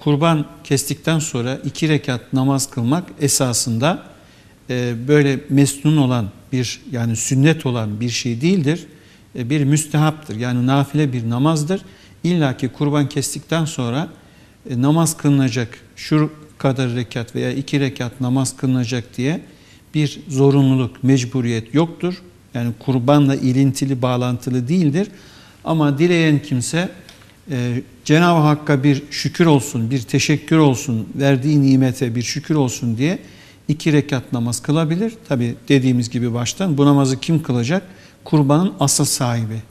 kurban kestikten sonra iki rekat namaz kılmak esasında e, böyle mesnun olan bir yani sünnet olan bir şey değildir. E, bir müstehaptır yani nafile bir namazdır. İlla ki kurban kestikten sonra e, namaz kılınacak şu kadar rekat veya iki rekat namaz kılınacak diye bir zorunluluk, mecburiyet yoktur. Yani kurbanla ilintili, bağlantılı değildir. Ama dileyen kimse e, Cenab-ı Hakk'a bir şükür olsun, bir teşekkür olsun, verdiği nimete bir şükür olsun diye iki rekat namaz kılabilir. Tabi dediğimiz gibi baştan bu namazı kim kılacak? Kurbanın asıl sahibi.